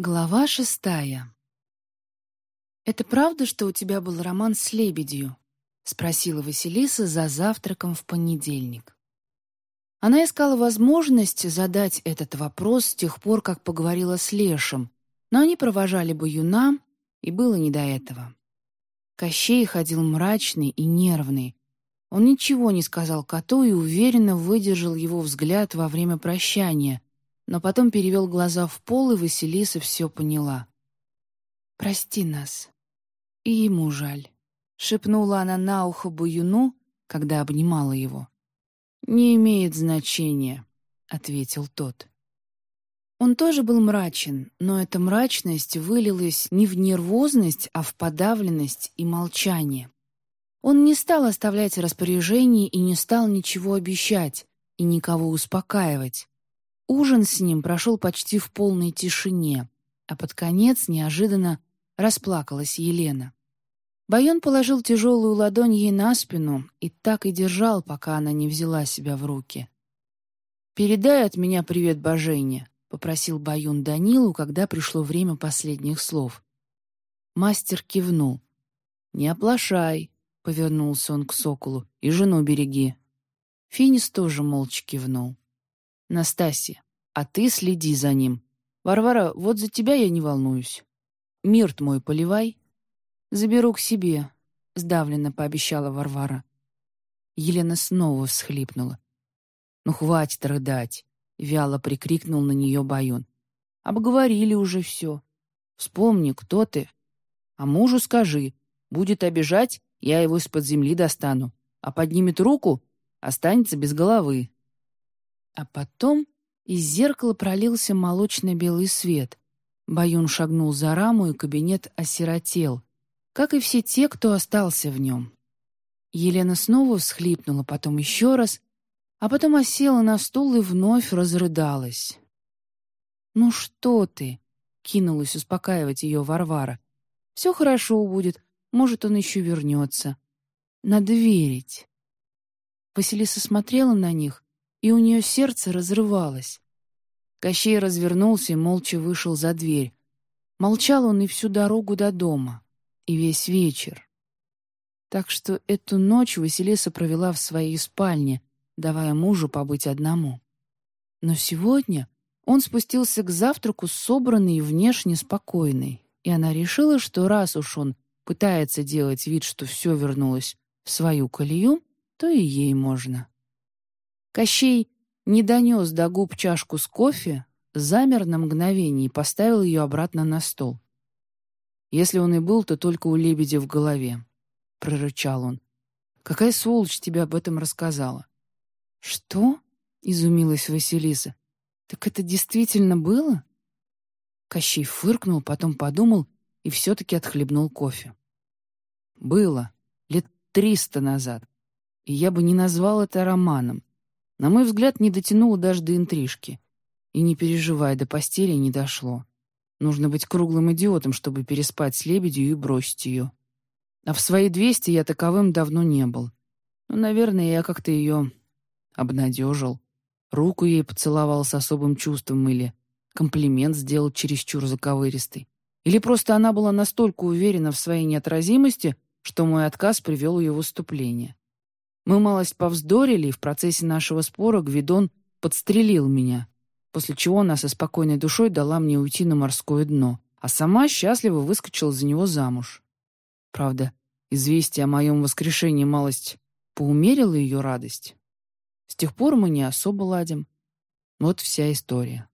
Глава шестая. «Это правда, что у тебя был роман с лебедью?» — спросила Василиса за завтраком в понедельник. Она искала возможность задать этот вопрос с тех пор, как поговорила с Лешем, но они провожали бы юна, и было не до этого. Кощей ходил мрачный и нервный. Он ничего не сказал коту и уверенно выдержал его взгляд во время прощания, но потом перевел глаза в пол, и Василиса все поняла. «Прости нас. И ему жаль», — шепнула она на ухо Буюну, когда обнимала его. «Не имеет значения», — ответил тот. Он тоже был мрачен, но эта мрачность вылилась не в нервозность, а в подавленность и молчание. Он не стал оставлять распоряжений и не стал ничего обещать и никого успокаивать. Ужин с ним прошел почти в полной тишине, а под конец неожиданно расплакалась Елена. Байон положил тяжелую ладонь ей на спину и так и держал, пока она не взяла себя в руки. «Передай от меня привет Божене», — попросил Баюн Данилу, когда пришло время последних слов. Мастер кивнул. «Не оплошай», — повернулся он к соколу, — «и жену береги». Финис тоже молча кивнул. «Настасья, а ты следи за ним. Варвара, вот за тебя я не волнуюсь. Мирт мой поливай». «Заберу к себе», — сдавленно пообещала Варвара. Елена снова всхлипнула. «Ну, хватит рыдать. — вяло прикрикнул на нее Баюн. «Обговорили уже все. Вспомни, кто ты. А мужу скажи. Будет обижать, я его из-под земли достану. А поднимет руку — останется без головы». А потом из зеркала пролился молочно-белый свет. Баюн шагнул за раму, и кабинет осиротел, как и все те, кто остался в нем. Елена снова всхлипнула, потом еще раз, а потом осела на стул и вновь разрыдалась. «Ну что ты?» — кинулась успокаивать ее Варвара. «Все хорошо будет, может, он еще вернется. Надо верить». Василиса смотрела на них, и у нее сердце разрывалось. Кощей развернулся и молча вышел за дверь. Молчал он и всю дорогу до дома, и весь вечер. Так что эту ночь Василиса провела в своей спальне, давая мужу побыть одному. Но сегодня он спустился к завтраку собранный и внешне спокойный, и она решила, что раз уж он пытается делать вид, что все вернулось в свою колею, то и ей можно. Кощей не донес до губ чашку с кофе, замер на мгновение и поставил ее обратно на стол. «Если он и был, то только у лебедя в голове», — прорычал он. «Какая сволочь тебе об этом рассказала? «Что?» — изумилась Василиса. «Так это действительно было?» Кощей фыркнул, потом подумал и все-таки отхлебнул кофе. «Было. Лет триста назад. И я бы не назвал это романом. На мой взгляд, не дотянуло даже до интрижки. И не переживай, до постели не дошло. Нужно быть круглым идиотом, чтобы переспать с лебедью и бросить ее. А в свои двести я таковым давно не был. Ну, наверное, я как-то ее обнадежил, руку ей поцеловал с особым чувством или комплимент сделал чересчур заковыристый. Или просто она была настолько уверена в своей неотразимости, что мой отказ привел ее выступление. Мы малость повздорили, и в процессе нашего спора Гвидон подстрелил меня, после чего она со спокойной душой дала мне уйти на морское дно, а сама счастливо выскочила за него замуж. Правда, известие о моем воскрешении малость поумерило ее радость. С тех пор мы не особо ладим. Вот вся история.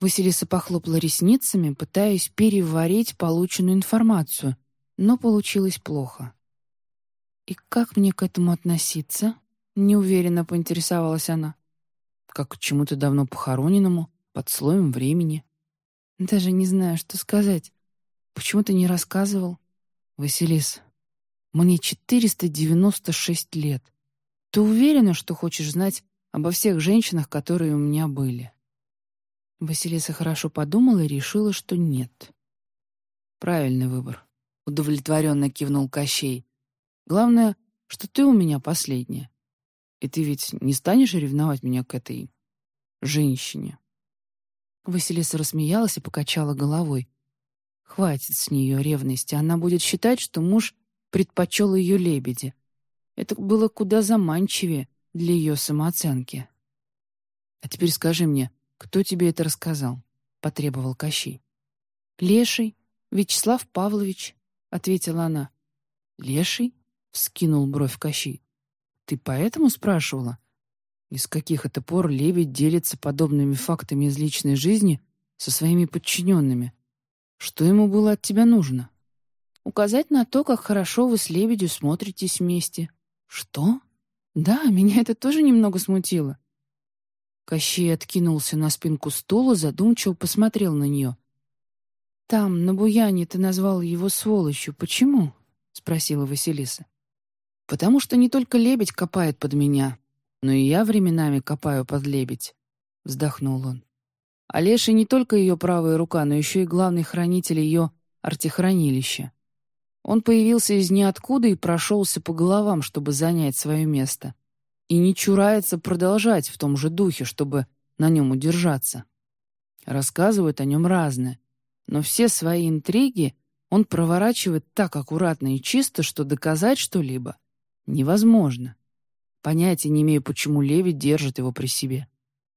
Василиса похлопала ресницами, пытаясь переварить полученную информацию, но получилось плохо. «И как мне к этому относиться?» — неуверенно поинтересовалась она. «Как к чему-то давно похороненному, под слоем времени». «Даже не знаю, что сказать. Почему ты не рассказывал?» «Василис, мне 496 лет. Ты уверена, что хочешь знать обо всех женщинах, которые у меня были?» Василиса хорошо подумала и решила, что нет. «Правильный выбор», — удовлетворенно кивнул Кощей. «Главное, что ты у меня последняя. И ты ведь не станешь ревновать меня к этой женщине?» Василиса рассмеялась и покачала головой. Хватит с нее ревности, она будет считать, что муж предпочел ее лебеди. Это было куда заманчивее для ее самооценки. «А теперь скажи мне, кто тебе это рассказал?» — потребовал Кощей. «Леший, Вячеслав Павлович», — ответила она. «Леший?» — вскинул бровь Кощей. «Ты поэтому спрашивала?» Из каких это пор лебедь делится подобными фактами из личной жизни со своими подчиненными? Что ему было от тебя нужно? Указать на то, как хорошо вы с лебедью смотритесь вместе. Что? Да, меня это тоже немного смутило. Кощей откинулся на спинку стула, задумчиво посмотрел на нее. «Там, на буяне, ты назвал его сволочью. Почему?» — спросила Василиса. «Потому что не только лебедь копает под меня, но и я временами копаю под лебедь», — вздохнул он. А Леша не только ее правая рука, но еще и главный хранитель ее артехранилища. Он появился из ниоткуда и прошелся по головам, чтобы занять свое место и не чурается продолжать в том же духе, чтобы на нем удержаться. Рассказывают о нем разное, но все свои интриги он проворачивает так аккуратно и чисто, что доказать что-либо невозможно. Понятия не имею, почему Леви держит его при себе.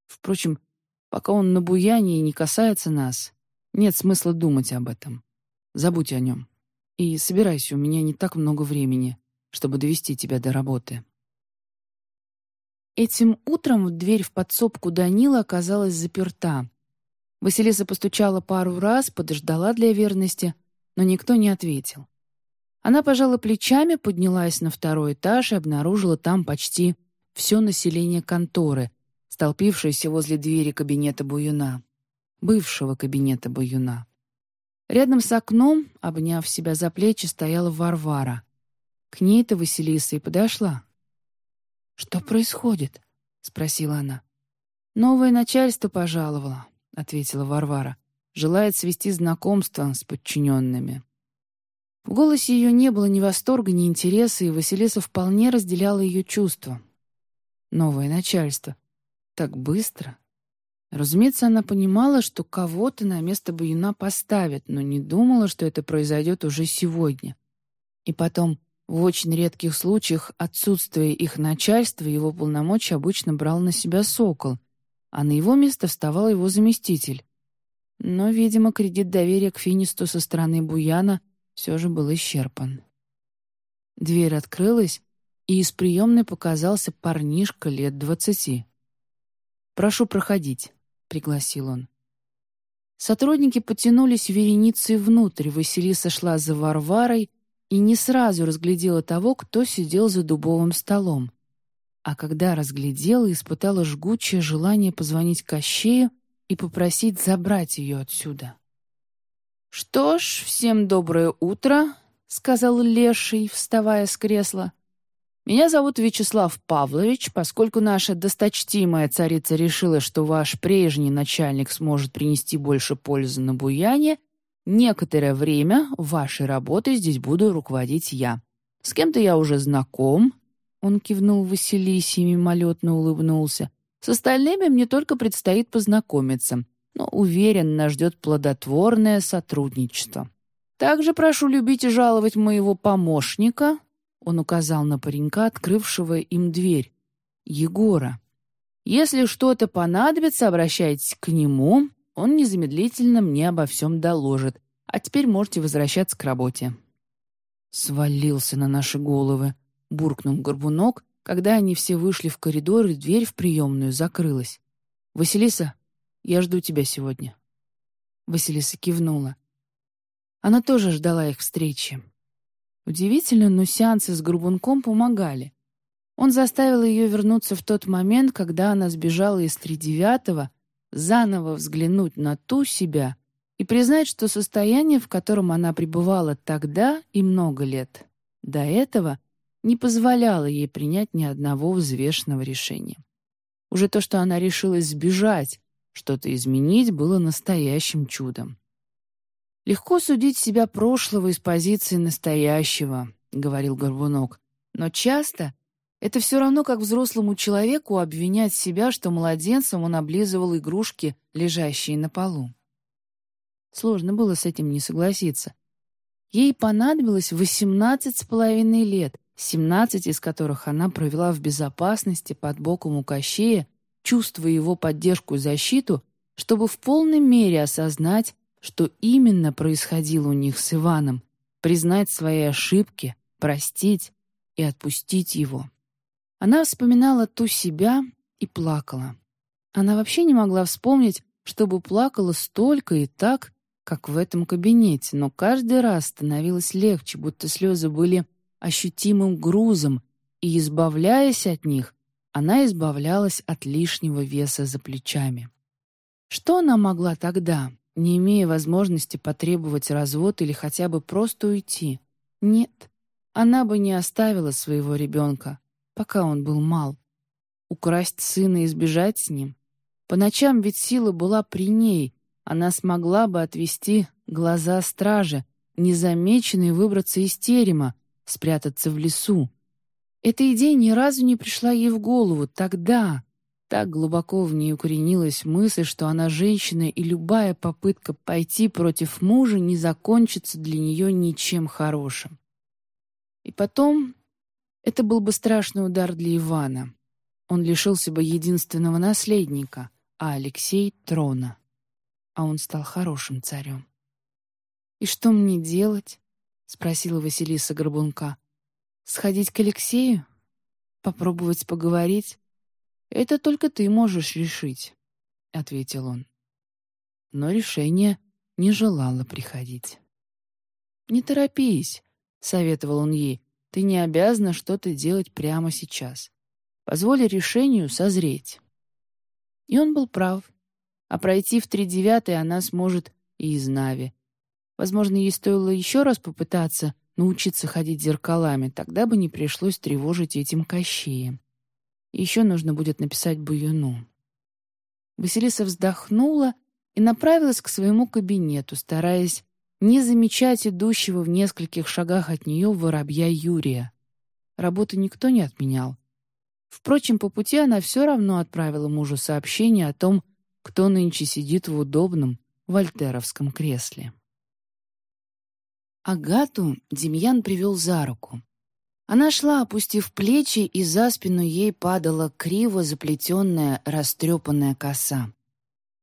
Впрочем, пока он на буяне и не касается нас, нет смысла думать об этом. Забудь о нем. И собирайся, у меня не так много времени, чтобы довести тебя до работы. Этим утром дверь в подсобку Данила оказалась заперта. Василиса постучала пару раз, подождала для верности, но никто не ответил. Она пожала плечами, поднялась на второй этаж и обнаружила там почти все население конторы, столпившееся возле двери кабинета Буюна, бывшего кабинета Буюна. Рядом с окном, обняв себя за плечи, стояла Варвара. К ней-то Василиса и подошла. «Что происходит?» — спросила она. «Новое начальство пожаловало», — ответила Варвара. «Желает свести знакомство с подчиненными». В голосе ее не было ни восторга, ни интереса, и Василиса вполне разделяла ее чувства. Новое начальство. Так быстро. Разумеется, она понимала, что кого-то на место Баюна поставят, но не думала, что это произойдет уже сегодня. И потом, в очень редких случаях отсутствие их начальства его полномочия обычно брал на себя Сокол, а на его место вставал его заместитель. Но, видимо, кредит доверия к Финисту со стороны Буяна все же был исчерпан. Дверь открылась, и из приемной показался парнишка лет двадцати. «Прошу проходить», — пригласил он. Сотрудники потянулись вереницей внутрь, Василиса шла за Варварой, и не сразу разглядела того, кто сидел за дубовым столом. А когда разглядела, испытала жгучее желание позвонить Кощею и попросить забрать ее отсюда. «Что ж, всем доброе утро», — сказал Леший, вставая с кресла. «Меня зовут Вячеслав Павлович. Поскольку наша досточтимая царица решила, что ваш прежний начальник сможет принести больше пользы на буяне, Некоторое время вашей работой здесь буду руководить я. С кем-то я уже знаком». Он кивнул Василисе и мимолетно улыбнулся. «С остальными мне только предстоит познакомиться, но, уверен, нас ждет плодотворное сотрудничество. Также прошу любить и жаловать моего помощника», он указал на паренька, открывшего им дверь, Егора. «Если что-то понадобится, обращайтесь к нему, он незамедлительно мне обо всем доложит. А теперь можете возвращаться к работе». «Свалился на наши головы», — буркнул Горбунок, когда они все вышли в коридор, и дверь в приемную закрылась. «Василиса, я жду тебя сегодня». Василиса кивнула. Она тоже ждала их встречи. Удивительно, но сеансы с Горбунком помогали. Он заставил ее вернуться в тот момент, когда она сбежала из тридевятого, заново взглянуть на ту себя и признать, что состояние, в котором она пребывала тогда и много лет до этого, не позволяло ей принять ни одного взвешенного решения. Уже то, что она решилась сбежать, что-то изменить, было настоящим чудом. «Легко судить себя прошлого из позиции настоящего», — говорил Горбунок, «но часто Это все равно, как взрослому человеку обвинять себя, что младенцем он облизывал игрушки, лежащие на полу. Сложно было с этим не согласиться. Ей понадобилось восемнадцать с половиной лет, семнадцать из которых она провела в безопасности под боком у Кощея, чувствуя его поддержку и защиту, чтобы в полной мере осознать, что именно происходило у них с Иваном, признать свои ошибки, простить и отпустить его. Она вспоминала ту себя и плакала. Она вообще не могла вспомнить, чтобы плакала столько и так, как в этом кабинете, но каждый раз становилось легче, будто слезы были ощутимым грузом, и, избавляясь от них, она избавлялась от лишнего веса за плечами. Что она могла тогда, не имея возможности потребовать развод или хотя бы просто уйти? Нет, она бы не оставила своего ребенка, пока он был мал. Украсть сына и сбежать с ним? По ночам ведь сила была при ней, она смогла бы отвести глаза стража, незамеченной выбраться из терема, спрятаться в лесу. Эта идея ни разу не пришла ей в голову тогда. Так глубоко в ней укоренилась мысль, что она женщина, и любая попытка пойти против мужа не закончится для нее ничем хорошим. И потом это был бы страшный удар для Ивана. Он лишился бы единственного наследника, а Алексей — трона. А он стал хорошим царем. «И что мне делать?» — спросила Василиса Горбунка. «Сходить к Алексею? Попробовать поговорить? Это только ты можешь решить», — ответил он. Но решение не желало приходить. «Не торопись», — советовал он ей, ты не обязана что-то делать прямо сейчас. Позволь решению созреть. И он был прав. А пройти в три девятой она сможет и из Нави. Возможно, ей стоило еще раз попытаться научиться ходить зеркалами, тогда бы не пришлось тревожить этим кощеем. Еще нужно будет написать Буюну. Василиса вздохнула и направилась к своему кабинету, стараясь не замечать идущего в нескольких шагах от нее воробья Юрия. Работу никто не отменял. Впрочем, по пути она все равно отправила мужу сообщение о том, кто нынче сидит в удобном вольтеровском кресле. Агату Демьян привел за руку. Она шла, опустив плечи, и за спину ей падала криво заплетенная, растрепанная коса.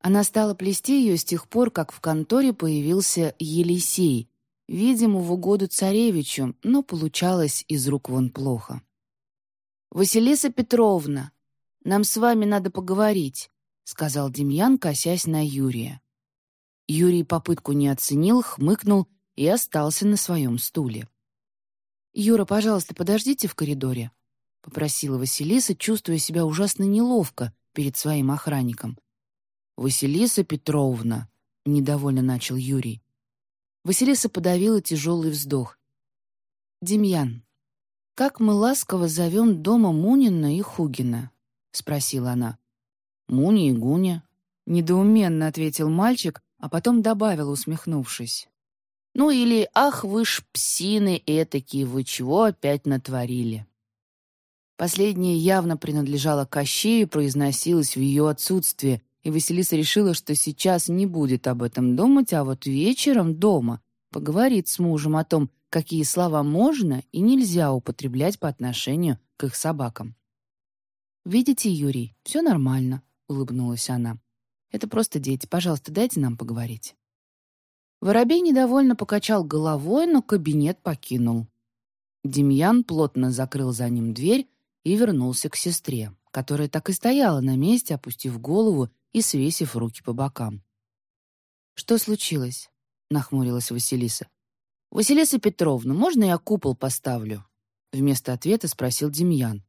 Она стала плести ее с тех пор, как в конторе появился Елисей, видимо, в угоду царевичу, но получалось из рук вон плохо. «Василиса Петровна, нам с вами надо поговорить», — сказал Демьян, косясь на Юрия. Юрий попытку не оценил, хмыкнул и остался на своем стуле. «Юра, пожалуйста, подождите в коридоре», — попросила Василиса, чувствуя себя ужасно неловко перед своим охранником. «Василиса Петровна», — недовольно начал Юрий. Василиса подавила тяжелый вздох. «Демьян, как мы ласково зовем дома Мунина и Хугина?» — спросила она. «Муни и Гуня», — недоуменно ответил мальчик, а потом добавил, усмехнувшись. «Ну или «Ах вы ж псины этакие, вы чего опять натворили?» Последнее явно принадлежало Кощею и произносилось в ее отсутствие, и Василиса решила, что сейчас не будет об этом думать, а вот вечером дома поговорит с мужем о том, какие слова можно и нельзя употреблять по отношению к их собакам. «Видите, Юрий, все нормально», — улыбнулась она. «Это просто дети. Пожалуйста, дайте нам поговорить». Воробей недовольно покачал головой, но кабинет покинул. Демьян плотно закрыл за ним дверь и вернулся к сестре, которая так и стояла на месте, опустив голову и свесив руки по бокам. «Что случилось?» — нахмурилась Василиса. «Василиса Петровна, можно я купол поставлю?» Вместо ответа спросил Демьян.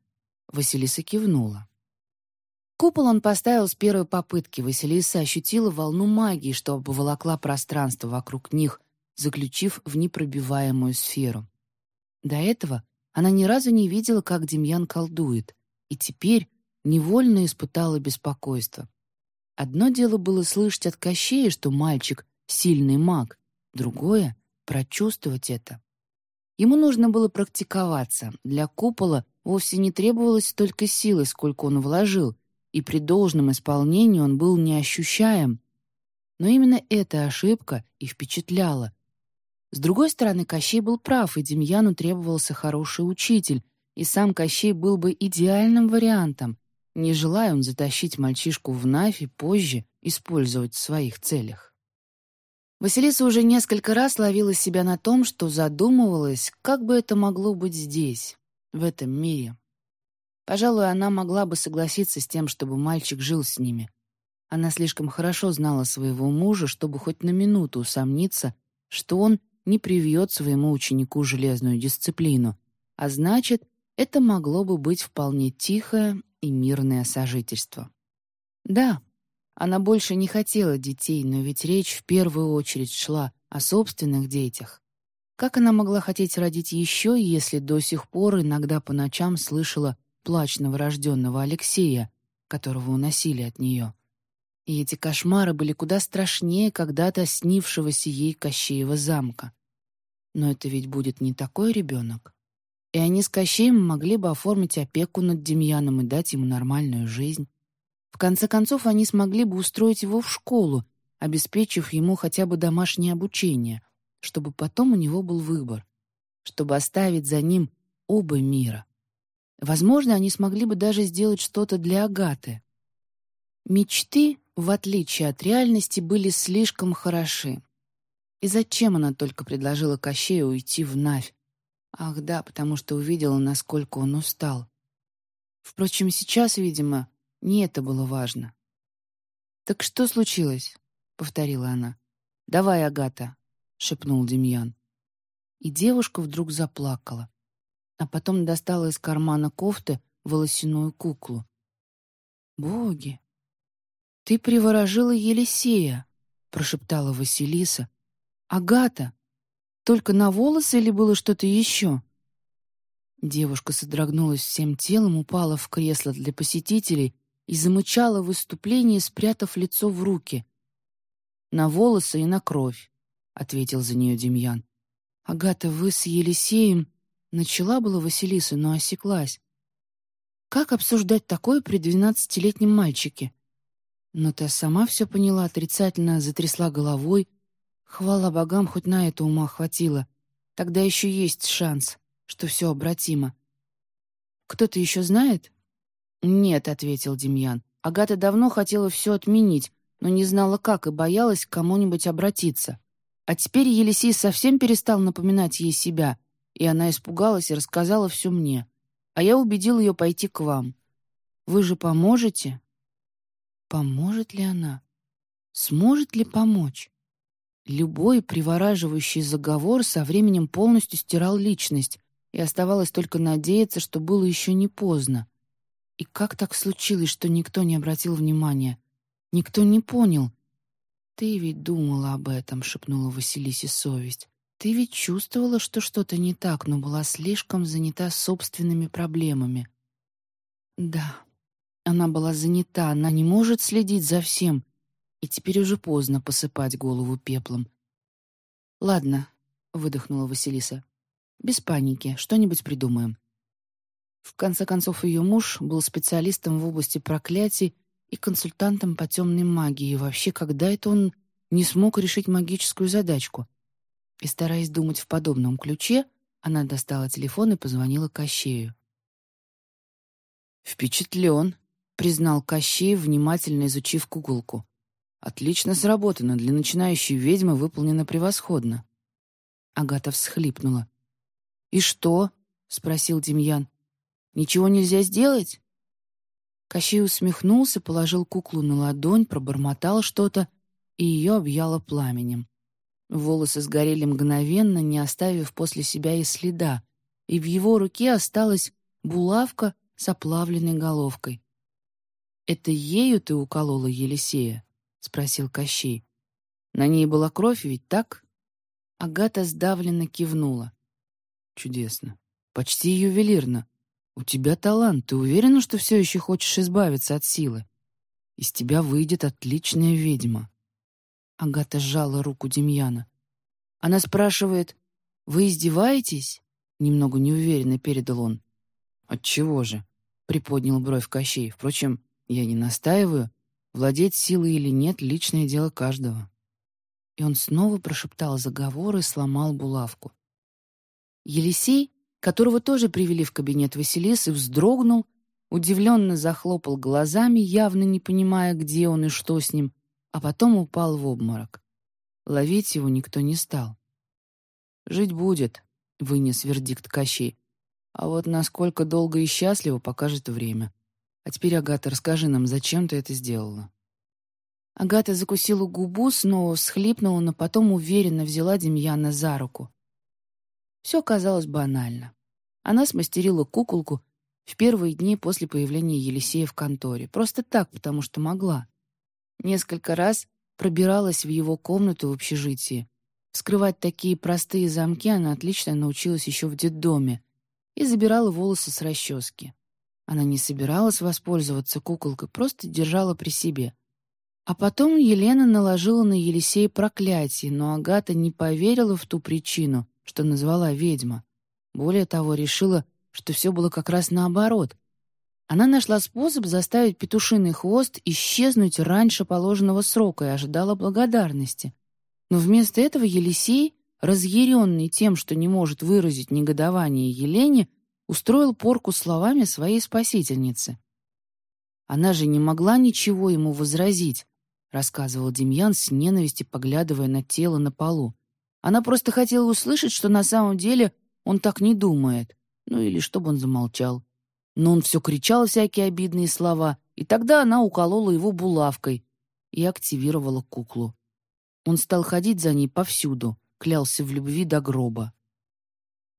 Василиса кивнула. Купол он поставил с первой попытки. Василиса ощутила волну магии, что обволокла пространство вокруг них, заключив в непробиваемую сферу. До этого она ни разу не видела, как Демьян колдует, и теперь невольно испытала беспокойство. Одно дело было слышать от Кощея, что мальчик — сильный маг, другое — прочувствовать это. Ему нужно было практиковаться. Для купола вовсе не требовалось столько силы, сколько он вложил, и при должном исполнении он был неощущаем. Но именно эта ошибка и впечатляла. С другой стороны, Кощей был прав, и Демьяну требовался хороший учитель, и сам Кощей был бы идеальным вариантом, не желая он затащить мальчишку в Навь и позже использовать в своих целях. Василиса уже несколько раз ловила себя на том, что задумывалась, как бы это могло быть здесь, в этом мире. Пожалуй, она могла бы согласиться с тем, чтобы мальчик жил с ними. Она слишком хорошо знала своего мужа, чтобы хоть на минуту усомниться, что он не привьет своему ученику железную дисциплину, а значит, это могло бы быть вполне тихое и мирное сожительство. Да, она больше не хотела детей, но ведь речь в первую очередь шла о собственных детях. Как она могла хотеть родить еще, если до сих пор иногда по ночам слышала плач новорожденного Алексея, которого уносили от нее? И эти кошмары были куда страшнее когда-то снившегося ей Кощеева замка. Но это ведь будет не такой ребенок. И они с Кощеем могли бы оформить опеку над Демьяном и дать ему нормальную жизнь. В конце концов, они смогли бы устроить его в школу, обеспечив ему хотя бы домашнее обучение, чтобы потом у него был выбор, чтобы оставить за ним оба мира. Возможно, они смогли бы даже сделать что-то для Агаты. Мечты, в отличие от реальности, были слишком хороши. И зачем она только предложила Кощею уйти в Навь? Ах да, потому что увидела, насколько он устал. Впрочем, сейчас, видимо, не это было важно. «Так что случилось?» — повторила она. «Давай, Агата», — шепнул Демьян. И девушка вдруг заплакала, а потом достала из кармана кофты волосяную куклу. «Боги! Ты приворожила Елисея!» — прошептала Василиса. «Агата! Только на волосы или было что-то еще?» Девушка содрогнулась всем телом, упала в кресло для посетителей и замычала в выступлении, спрятав лицо в руки. «На волосы и на кровь», — ответил за нее Демьян. «Агата, вы с Елисеем...» Начала была Василиса, но осеклась. Как обсуждать такое при двенадцатилетнем мальчике? Но та сама все поняла, отрицательно затрясла головой. Хвала богам, хоть на это ума хватило. Тогда еще есть шанс, что все обратимо. «Кто-то еще знает?» «Нет», — ответил Демьян. «Агата давно хотела все отменить, но не знала как и боялась к кому-нибудь обратиться. А теперь Елисей совсем перестал напоминать ей себя, и она испугалась и рассказала все мне. А я убедил ее пойти к вам. Вы же поможете?» Поможет ли она? Сможет ли помочь? Любой привораживающий заговор со временем полностью стирал личность, и оставалось только надеяться, что было еще не поздно. И как так случилось, что никто не обратил внимания? Никто не понял. «Ты ведь думала об этом», — шепнула Василисе совесть. «Ты ведь чувствовала, что что-то не так, но была слишком занята собственными проблемами». «Да, она была занята, она не может следить за всем, и теперь уже поздно посыпать голову пеплом». «Ладно», — выдохнула Василиса. «Без паники, что-нибудь придумаем. В конце концов, ее муж был специалистом в области проклятий и консультантом по темной магии. И вообще, когда это он не смог решить магическую задачку? И, стараясь думать в подобном ключе, она достала телефон и позвонила Кощею. «Впечатлен», — признал Кощей, внимательно изучив куколку. «Отлично сработано, для начинающей ведьмы выполнено превосходно». Агата всхлипнула. «И что?» — спросил Демьян. Ничего нельзя сделать?» Кощей усмехнулся, положил куклу на ладонь, пробормотал что-то, и ее объяло пламенем. Волосы сгорели мгновенно, не оставив после себя и следа, и в его руке осталась булавка с оплавленной головкой. «Это ею ты уколола Елисея?» — спросил Кощей. «На ней была кровь, ведь так?» Агата сдавленно кивнула. «Чудесно. Почти ювелирно. «У тебя талант, ты уверена, что все еще хочешь избавиться от силы? Из тебя выйдет отличная ведьма». Агата сжала руку Демьяна. Она спрашивает, «Вы издеваетесь?» Немного неуверенно передал он. «Отчего же?» — приподнял бровь Кощей. «Впрочем, я не настаиваю. Владеть силой или нет — личное дело каждого». И он снова прошептал заговор и сломал булавку. Елисей, которого тоже привели в кабинет Василисы, вздрогнул, удивленно захлопал глазами, явно не понимая, где он и что с ним, а потом упал в обморок. Ловить его никто не стал. «Жить будет», — вынес вердикт Кощей. «А вот насколько долго и счастливо покажет время. А теперь, Агата, расскажи нам, зачем ты это сделала?» Агата закусила губу, снова всхлипнула, но потом уверенно взяла Демьяна за руку. Все казалось банально. Она смастерила куколку в первые дни после появления Елисея в конторе. Просто так, потому что могла. Несколько раз пробиралась в его комнату в общежитии. Вскрывать такие простые замки она отлично научилась еще в детдоме и забирала волосы с расчески. Она не собиралась воспользоваться куколкой, просто держала при себе. А потом Елена наложила на Елисея проклятие, но Агата не поверила в ту причину, что назвала ведьма. Более того, решила, что все было как раз наоборот. Она нашла способ заставить петушиный хвост исчезнуть раньше положенного срока и ожидала благодарности. Но вместо этого Елисей, разъяренный тем, что не может выразить негодование Елене, устроил порку словами своей спасительницы. Она же не могла ничего ему возразить, — рассказывал Демьян с ненавистью, поглядывая на тело на полу. Она просто хотела услышать, что на самом деле он так не думает. Ну или чтобы он замолчал. Но он все кричал всякие обидные слова, и тогда она уколола его булавкой и активировала куклу. Он стал ходить за ней повсюду, клялся в любви до гроба.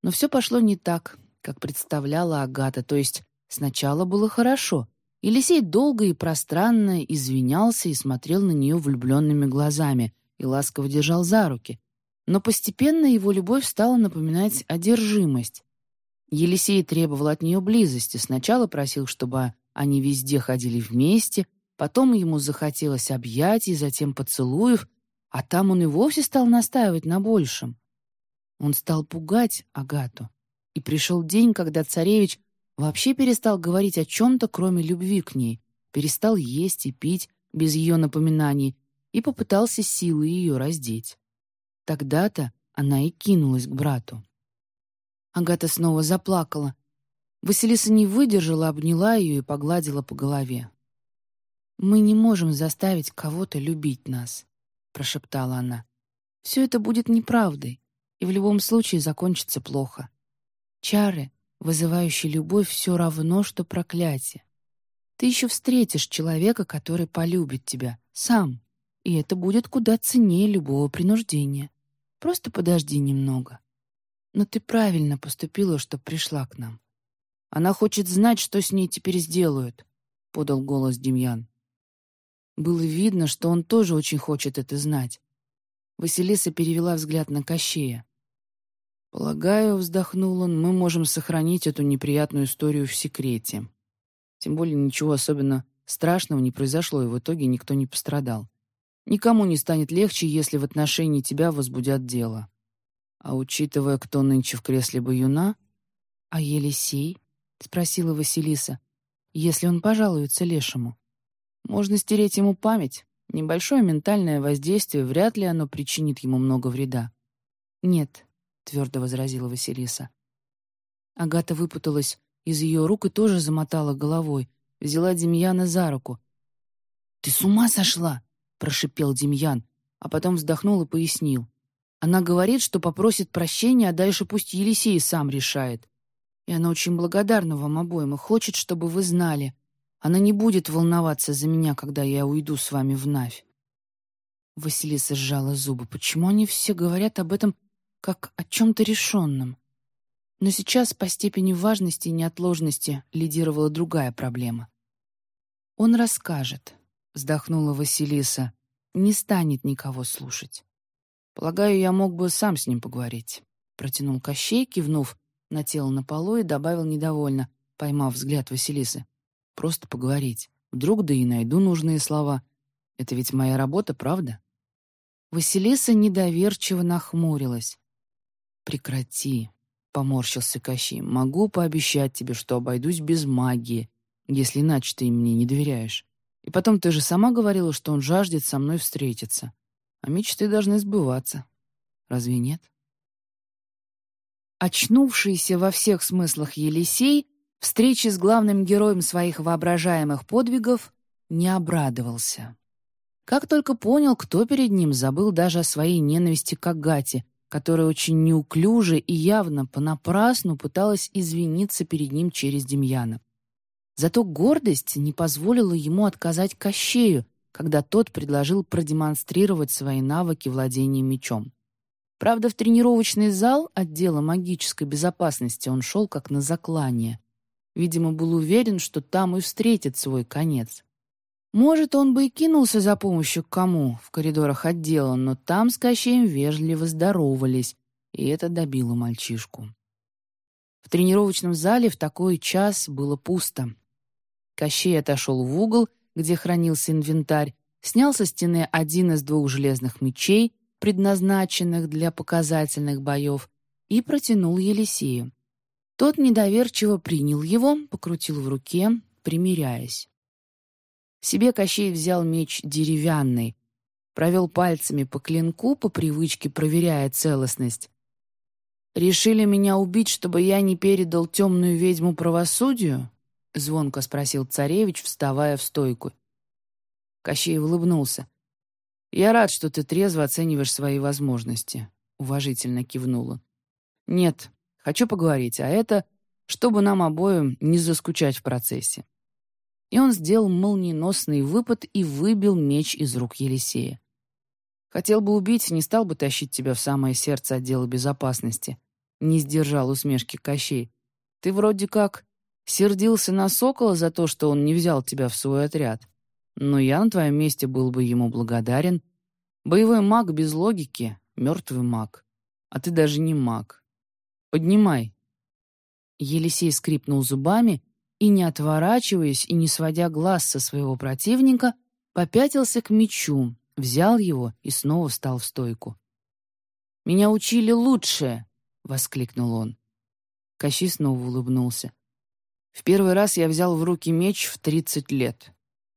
Но все пошло не так, как представляла Агата, то есть сначала было хорошо — Елисей долго и пространно извинялся и смотрел на нее влюбленными глазами и ласково держал за руки. Но постепенно его любовь стала напоминать одержимость. Елисей требовал от нее близости. Сначала просил, чтобы они везде ходили вместе, потом ему захотелось объятий, затем поцелуев, а там он и вовсе стал настаивать на большем. Он стал пугать Агату. И пришел день, когда царевич Вообще перестал говорить о чем-то, кроме любви к ней, перестал есть и пить без ее напоминаний и попытался силой ее раздеть. Тогда-то она и кинулась к брату. Агата снова заплакала. Василиса не выдержала, обняла ее и погладила по голове. «Мы не можем заставить кого-то любить нас», — прошептала она. «Все это будет неправдой, и в любом случае закончится плохо. Чары вызывающий любовь все равно, что проклятие. Ты еще встретишь человека, который полюбит тебя, сам, и это будет куда ценнее любого принуждения. Просто подожди немного. Но ты правильно поступила, что пришла к нам. Она хочет знать, что с ней теперь сделают, — подал голос Демьян. Было видно, что он тоже очень хочет это знать. Василиса перевела взгляд на Кощея. «Полагаю, — вздохнул он, — мы можем сохранить эту неприятную историю в секрете. Тем более ничего особенно страшного не произошло, и в итоге никто не пострадал. Никому не станет легче, если в отношении тебя возбудят дело. А учитывая, кто нынче в кресле баюна... — А Елисей? — спросила Василиса. — Если он пожалуется лешему. Можно стереть ему память. Небольшое ментальное воздействие, вряд ли оно причинит ему много вреда. Нет, твердо возразила Василиса. Агата выпуталась из ее рук и тоже замотала головой, взяла Демьяна за руку. «Ты с ума сошла!» — прошипел Демьян, а потом вздохнул и пояснил. «Она говорит, что попросит прощения, а дальше пусть Елисей сам решает. И она очень благодарна вам обоим и хочет, чтобы вы знали. Она не будет волноваться за меня, когда я уйду с вами в Навь». Василиса сжала зубы. «Почему они все говорят об этом как о чем-то решенном. Но сейчас по степени важности и неотложности лидировала другая проблема. «Он расскажет», — вздохнула Василиса, — «не станет никого слушать». «Полагаю, я мог бы сам с ним поговорить», — протянул Кощей, кивнув на тело на полу и добавил недовольно, поймав взгляд Василисы. «Просто поговорить. Вдруг да и найду нужные слова. Это ведь моя работа, правда?» Василиса недоверчиво нахмурилась. «Прекрати», — поморщился Кощей. «Могу пообещать тебе, что обойдусь без магии, если иначе ты мне не доверяешь. И потом ты же сама говорила, что он жаждет со мной встретиться. А мечты должны сбываться. Разве нет?» Очнувшийся во всех смыслах Елисей встрече с главным героем своих воображаемых подвигов не обрадовался. Как только понял, кто перед ним, забыл даже о своей ненависти к Агате, которая очень неуклюже и явно понапрасну пыталась извиниться перед ним через Демьяна. Зато гордость не позволила ему отказать Кощею, когда тот предложил продемонстрировать свои навыки владения мечом. Правда, в тренировочный зал отдела магической безопасности он шел как на заклание. Видимо, был уверен, что там и встретит свой конец. Может, он бы и кинулся за помощью к кому в коридорах отдела, но там с Кощеем вежливо здоровались, и это добило мальчишку. В тренировочном зале в такой час было пусто. Кощей отошел в угол, где хранился инвентарь, снял со стены один из двух железных мечей, предназначенных для показательных боев, и протянул Елисею. Тот недоверчиво принял его, покрутил в руке, примиряясь. Себе Кощей взял меч деревянный, провел пальцами по клинку, по привычке проверяя целостность. «Решили меня убить, чтобы я не передал темную ведьму правосудию?» — звонко спросил царевич, вставая в стойку. Кощей улыбнулся. «Я рад, что ты трезво оцениваешь свои возможности», — уважительно кивнула. «Нет, хочу поговорить, а это, чтобы нам обоим не заскучать в процессе и он сделал молниеносный выпад и выбил меч из рук Елисея. «Хотел бы убить, не стал бы тащить тебя в самое сердце отдела безопасности», — не сдержал усмешки Кощей. «Ты вроде как сердился на Сокола за то, что он не взял тебя в свой отряд. Но я на твоем месте был бы ему благодарен. Боевой маг без логики — мертвый маг. А ты даже не маг. Поднимай». Елисей скрипнул зубами и, не отворачиваясь и не сводя глаз со своего противника, попятился к мечу, взял его и снова встал в стойку. «Меня учили лучше!» — воскликнул он. Кощей снова улыбнулся. «В первый раз я взял в руки меч в тридцать лет.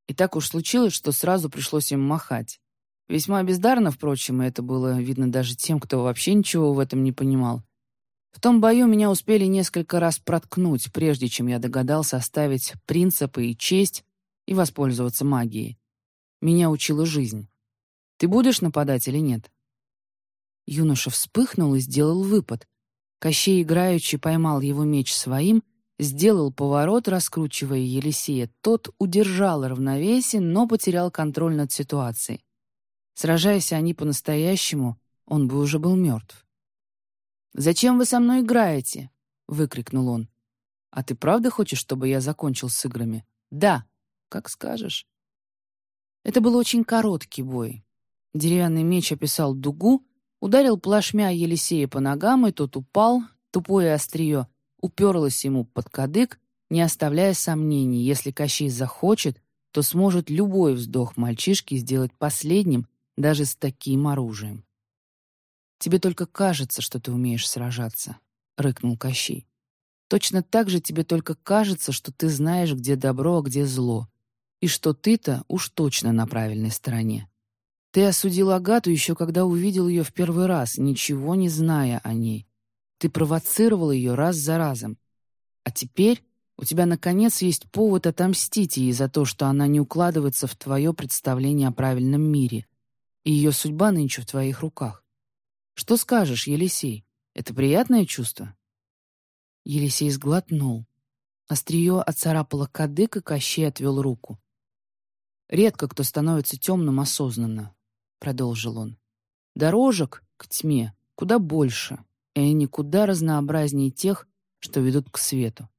И так уж случилось, что сразу пришлось им махать. Весьма бездарно, впрочем, и это было видно даже тем, кто вообще ничего в этом не понимал. В том бою меня успели несколько раз проткнуть, прежде чем я догадался оставить принципы и честь и воспользоваться магией. Меня учила жизнь. Ты будешь нападать или нет?» Юноша вспыхнул и сделал выпад. Кощей играючи поймал его меч своим, сделал поворот, раскручивая Елисея. Тот удержал равновесие, но потерял контроль над ситуацией. Сражаясь они по-настоящему, он бы уже был мертв. «Зачем вы со мной играете?» — выкрикнул он. «А ты правда хочешь, чтобы я закончил с играми?» «Да, как скажешь». Это был очень короткий бой. Деревянный меч описал дугу, ударил плашмя Елисея по ногам, и тот упал, тупое острие уперлось ему под кадык, не оставляя сомнений, если Кощей захочет, то сможет любой вздох мальчишки сделать последним даже с таким оружием. Тебе только кажется, что ты умеешь сражаться», — рыкнул Кощей. «Точно так же тебе только кажется, что ты знаешь, где добро, а где зло, и что ты-то уж точно на правильной стороне. Ты осудил Агату еще когда увидел ее в первый раз, ничего не зная о ней. Ты провоцировал ее раз за разом. А теперь у тебя, наконец, есть повод отомстить ей за то, что она не укладывается в твое представление о правильном мире, и ее судьба нынче в твоих руках. Что скажешь, Елисей? Это приятное чувство?» Елисей сглотнул. Острие отцарапало кадык, и Кощей отвел руку. «Редко кто становится темным осознанно», — продолжил он. «Дорожек к тьме куда больше, и они куда разнообразнее тех, что ведут к свету.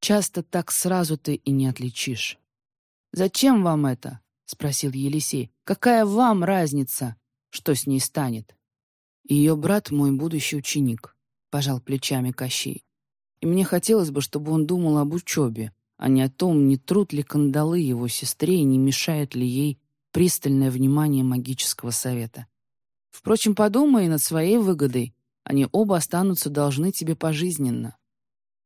Часто так сразу ты и не отличишь». «Зачем вам это?» — спросил Елисей. «Какая вам разница, что с ней станет?» Ее брат — мой будущий ученик», — пожал плечами Кощей. «И мне хотелось бы, чтобы он думал об учебе, а не о том, не труд ли кандалы его сестре и не мешает ли ей пристальное внимание магического совета. Впрочем, подумай над своей выгодой, Они оба останутся должны тебе пожизненно.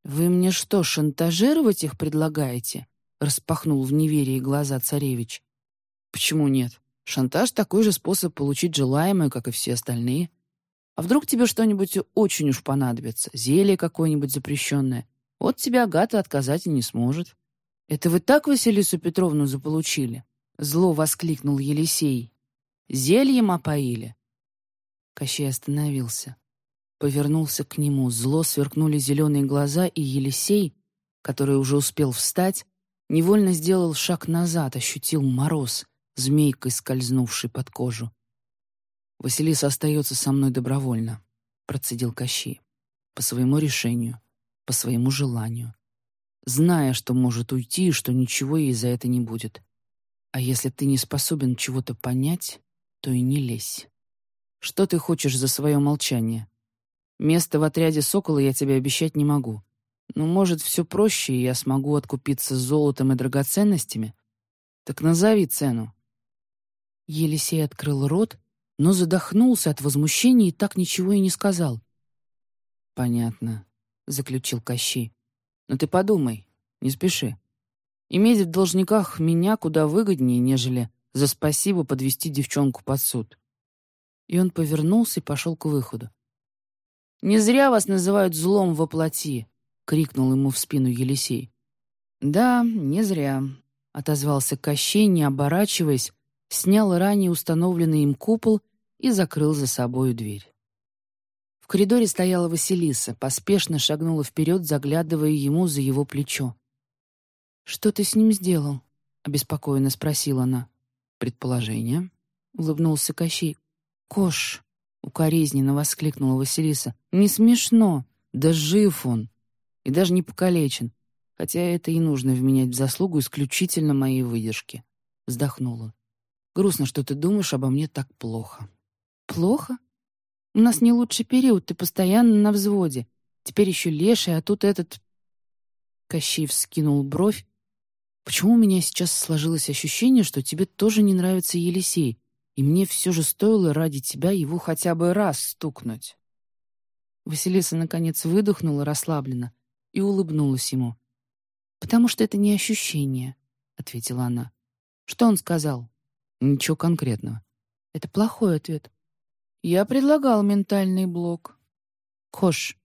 «Вы мне что, шантажировать их предлагаете?» — распахнул в неверии глаза царевич. «Почему нет? Шантаж — такой же способ получить желаемое, как и все остальные. А вдруг тебе что-нибудь очень уж понадобится, зелье какое-нибудь запрещенное? Вот тебе Агата отказать и не сможет». «Это вы так Василису Петровну заполучили?» — зло воскликнул Елисей. «Зельем опоили?» Кощей остановился повернулся к нему. Зло сверкнули зеленые глаза, и Елисей, который уже успел встать, невольно сделал шаг назад, ощутил мороз, змейкой скользнувший под кожу. «Василиса остается со мной добровольно», — процедил Кощей. «По своему решению, по своему желанию. Зная, что может уйти и что ничего ей за это не будет. А если ты не способен чего-то понять, то и не лезь. Что ты хочешь за свое молчание?» Место в отряде «Сокола» я тебе обещать не могу. Но, может, все проще, и я смогу откупиться золотом и драгоценностями? Так назови цену». Елисей открыл рот, но задохнулся от возмущения и так ничего и не сказал. «Понятно», — заключил Кощей. «Но ты подумай, не спеши. Иметь в должниках меня куда выгоднее, нежели за спасибо подвести девчонку под суд». И он повернулся и пошел к выходу. «Не зря вас называют злом во плоти», — крикнул ему в спину Елисей. «Да, не зря», — отозвался Кощей, не оборачиваясь, снял ранее установленный им купол и закрыл за собою дверь. В коридоре стояла Василиса, поспешно шагнула вперед, заглядывая ему за его плечо. «Что ты с ним сделал?» — обеспокоенно спросила она. «Предположение?» — улыбнулся Кощей. «Кош, Укоризненно воскликнула Василиса. «Не смешно! Да жив он! И даже не покалечен. Хотя это и нужно вменять в заслугу исключительно моей выдержки». Вздохнула. «Грустно, что ты думаешь обо мне так плохо». «Плохо? У нас не лучший период, ты постоянно на взводе. Теперь еще леший, а тут этот...» Кощей вскинул бровь. «Почему у меня сейчас сложилось ощущение, что тебе тоже не нравится Елисей?» И мне все же стоило ради тебя его хотя бы раз стукнуть». Василиса, наконец, выдохнула расслабленно и улыбнулась ему. «Потому что это не ощущение», — ответила она. «Что он сказал?» «Ничего конкретного». «Это плохой ответ». «Я предлагал ментальный блок». «Кош,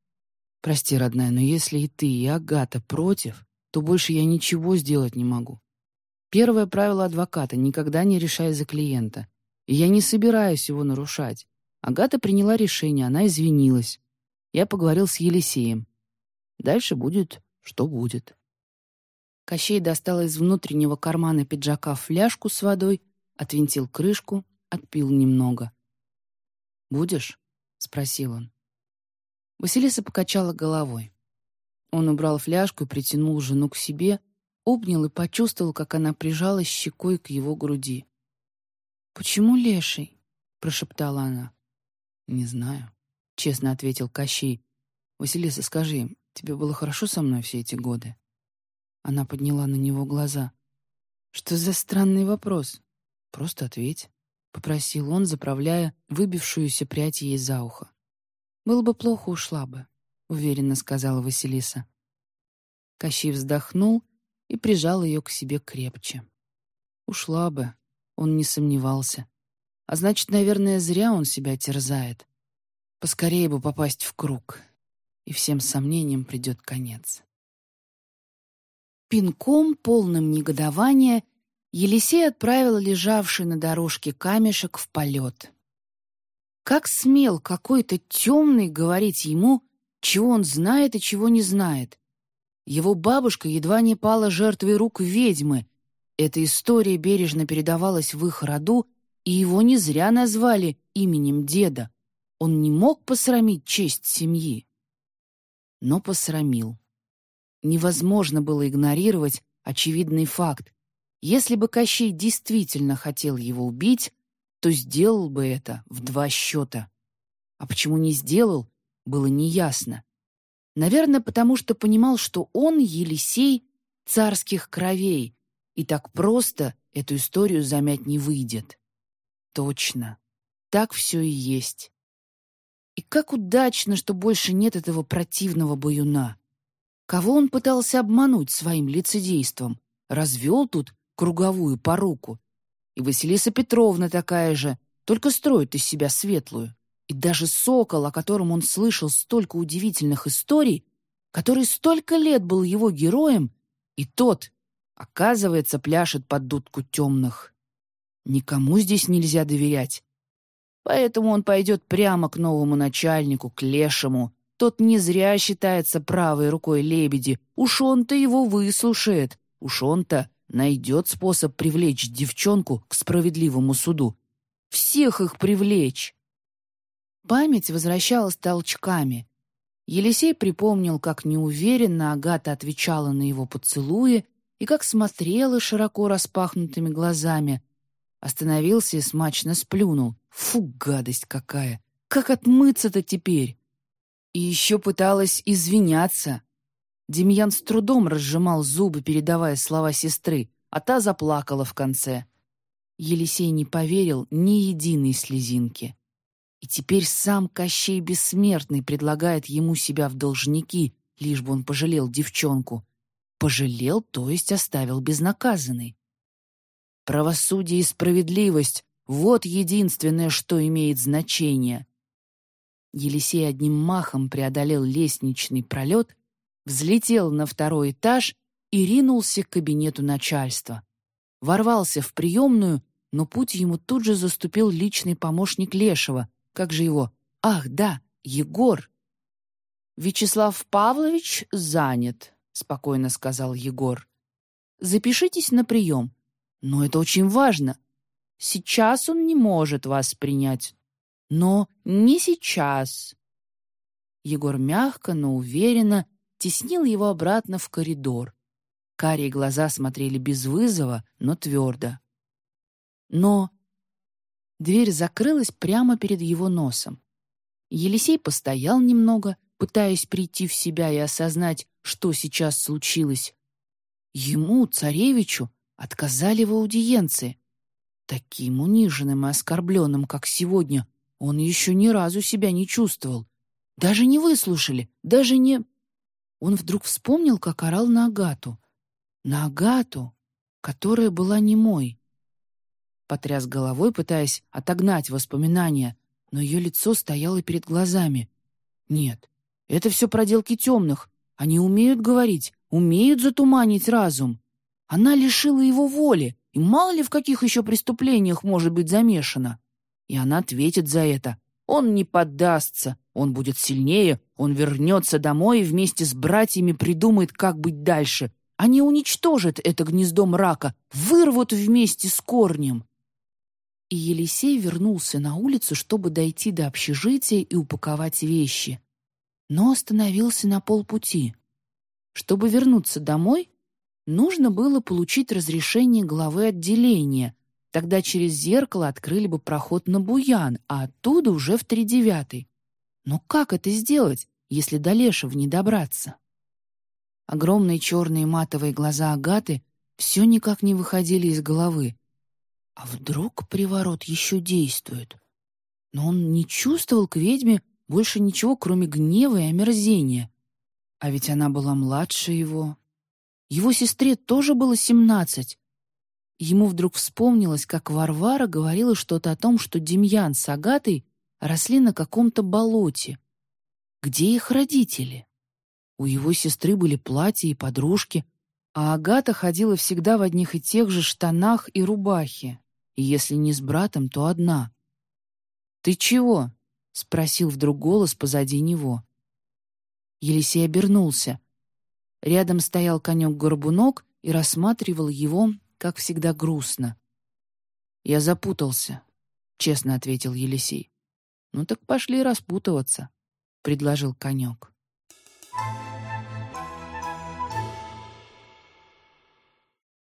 прости, родная, но если и ты, и Агата против, то больше я ничего сделать не могу. Первое правило адвоката — никогда не решай за клиента. И я не собираюсь его нарушать. Агата приняла решение, она извинилась. Я поговорил с Елисеем. Дальше будет, что будет. Кощей достал из внутреннего кармана пиджака фляжку с водой, отвинтил крышку, отпил немного. «Будешь?» — спросил он. Василиса покачала головой. Он убрал фляжку и притянул жену к себе, обнял и почувствовал, как она прижалась щекой к его груди. «Почему леший?» — прошептала она. «Не знаю», — честно ответил Кощей. «Василиса, скажи, тебе было хорошо со мной все эти годы?» Она подняла на него глаза. «Что за странный вопрос? Просто ответь», — попросил он, заправляя выбившуюся прядь ей за ухо. «Было бы плохо, ушла бы», — уверенно сказала Василиса. Кощей вздохнул и прижал ее к себе крепче. «Ушла бы», он не сомневался. А значит, наверное, зря он себя терзает. Поскорее бы попасть в круг, и всем сомнениям придет конец. Пинком, полным негодования, Елисей отправил лежавший на дорожке камешек в полет. Как смел какой-то темный говорить ему, чего он знает и чего не знает? Его бабушка едва не пала жертвой рук ведьмы, эта история бережно передавалась в их роду, и его не зря назвали именем деда. Он не мог посрамить честь семьи. Но посрамил. Невозможно было игнорировать очевидный факт. Если бы Кощей действительно хотел его убить, то сделал бы это в два счета. А почему не сделал, было неясно. Наверное, потому что понимал, что он, Елисей, царских кровей, и так просто эту историю замять не выйдет. Точно. Так все и есть. И как удачно, что больше нет этого противного баюна. Кого он пытался обмануть своим лицедейством? Развел тут круговую поруку. И Василиса Петровна такая же, только строит из себя светлую. И даже сокол, о котором он слышал столько удивительных историй, который столько лет был его героем, и тот, оказывается, пляшет под дудку темных. Никому здесь нельзя доверять. Поэтому он пойдет прямо к новому начальнику, к лешему. Тот не зря считается правой рукой лебеди. Уж он-то его выслушает. Уж он-то найдет способ привлечь девчонку к справедливому суду. Всех их привлечь. Память возвращалась толчками. Елисей припомнил, как неуверенно Агата отвечала на его поцелуи и как смотрела широко распахнутыми глазами. Остановился и смачно сплюнул. Фу, гадость какая! Как отмыться-то теперь? И еще пыталась извиняться. Демьян с трудом разжимал зубы, передавая слова сестры, а та заплакала в конце. Елисей не поверил ни единой слезинки. И теперь сам Кощей Бессмертный предлагает ему себя в должники, лишь бы он пожалел девчонку. Пожалел, то есть оставил безнаказанной. Правосудие и справедливость — вот единственное, что имеет значение. Елисей одним махом преодолел лестничный пролет, взлетел на второй этаж и ринулся к кабинету начальства. Ворвался в приемную, но путь ему тут же заступил личный помощник Лешего. Как же его? Ах, да, Егор. «Вячеслав Павлович занят», — спокойно сказал Егор. «Запишитесь на прием. Но это очень важно. Сейчас он не может вас принять. Но не сейчас». Егор мягко, но уверенно теснил его обратно в коридор. Карие глаза смотрели без вызова, но твердо. Но дверь закрылась прямо перед его носом. Елисей постоял немного, пытаясь прийти в себя и осознать, что сейчас случилось. Ему, царевичу, отказали в аудиенции. Таким униженным и оскорбленным, как сегодня, он еще ни разу себя не чувствовал. Даже не выслушали, даже не... Он вдруг вспомнил, как орал на Агату. На Агату, которая была немой. Потряс головой, пытаясь отогнать воспоминания, но ее лицо стояло перед глазами. Нет, это все проделки темных. Они умеют говорить, умеют затуманить разум. Она лишила его воли, и мало ли в каких еще преступлениях может быть замешана. И она ответит за это. Он не поддастся, он будет сильнее, он вернется домой и вместе с братьями придумает, как быть дальше. Они уничтожат это гнездо мрака, вырвут вместе с корнем. И Елисей вернулся на улицу, чтобы дойти до общежития и упаковать вещи. Но остановился на полпути. Чтобы вернуться домой, нужно было получить разрешение главы отделения. Тогда через зеркало открыли бы проход на Буян, а оттуда уже в тридевятый. Но как это сделать, если до Лешев не добраться? Огромные черные матовые глаза Агаты все никак не выходили из головы. А вдруг приворот еще действует? Но он не чувствовал к ведьме больше ничего, кроме гнева и омерзения. А ведь она была младше его. Его сестре тоже было семнадцать. Ему вдруг вспомнилось, как Варвара говорила что-то о том, что Демьян с Агатой росли на каком-то болоте. Где их родители? У его сестры были платья и подружки, а Агата ходила всегда в одних и тех же штанах и рубахе, и если не с братом, то одна. «Ты чего?» — спросил вдруг голос позади него. Елисей обернулся. Рядом стоял конек-горбунок и рассматривал его, как всегда, грустно. «Я запутался», — честно ответил Елисей. «Ну так пошли распутываться», — предложил конек.